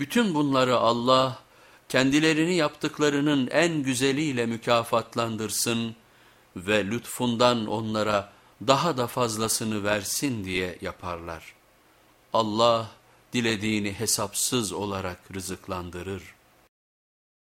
Bütün bunları Allah kendilerini yaptıklarının en güzeliyle mükafatlandırsın ve lütfundan onlara daha da fazlasını versin diye yaparlar. Allah dilediğini hesapsız olarak rızıklandırır.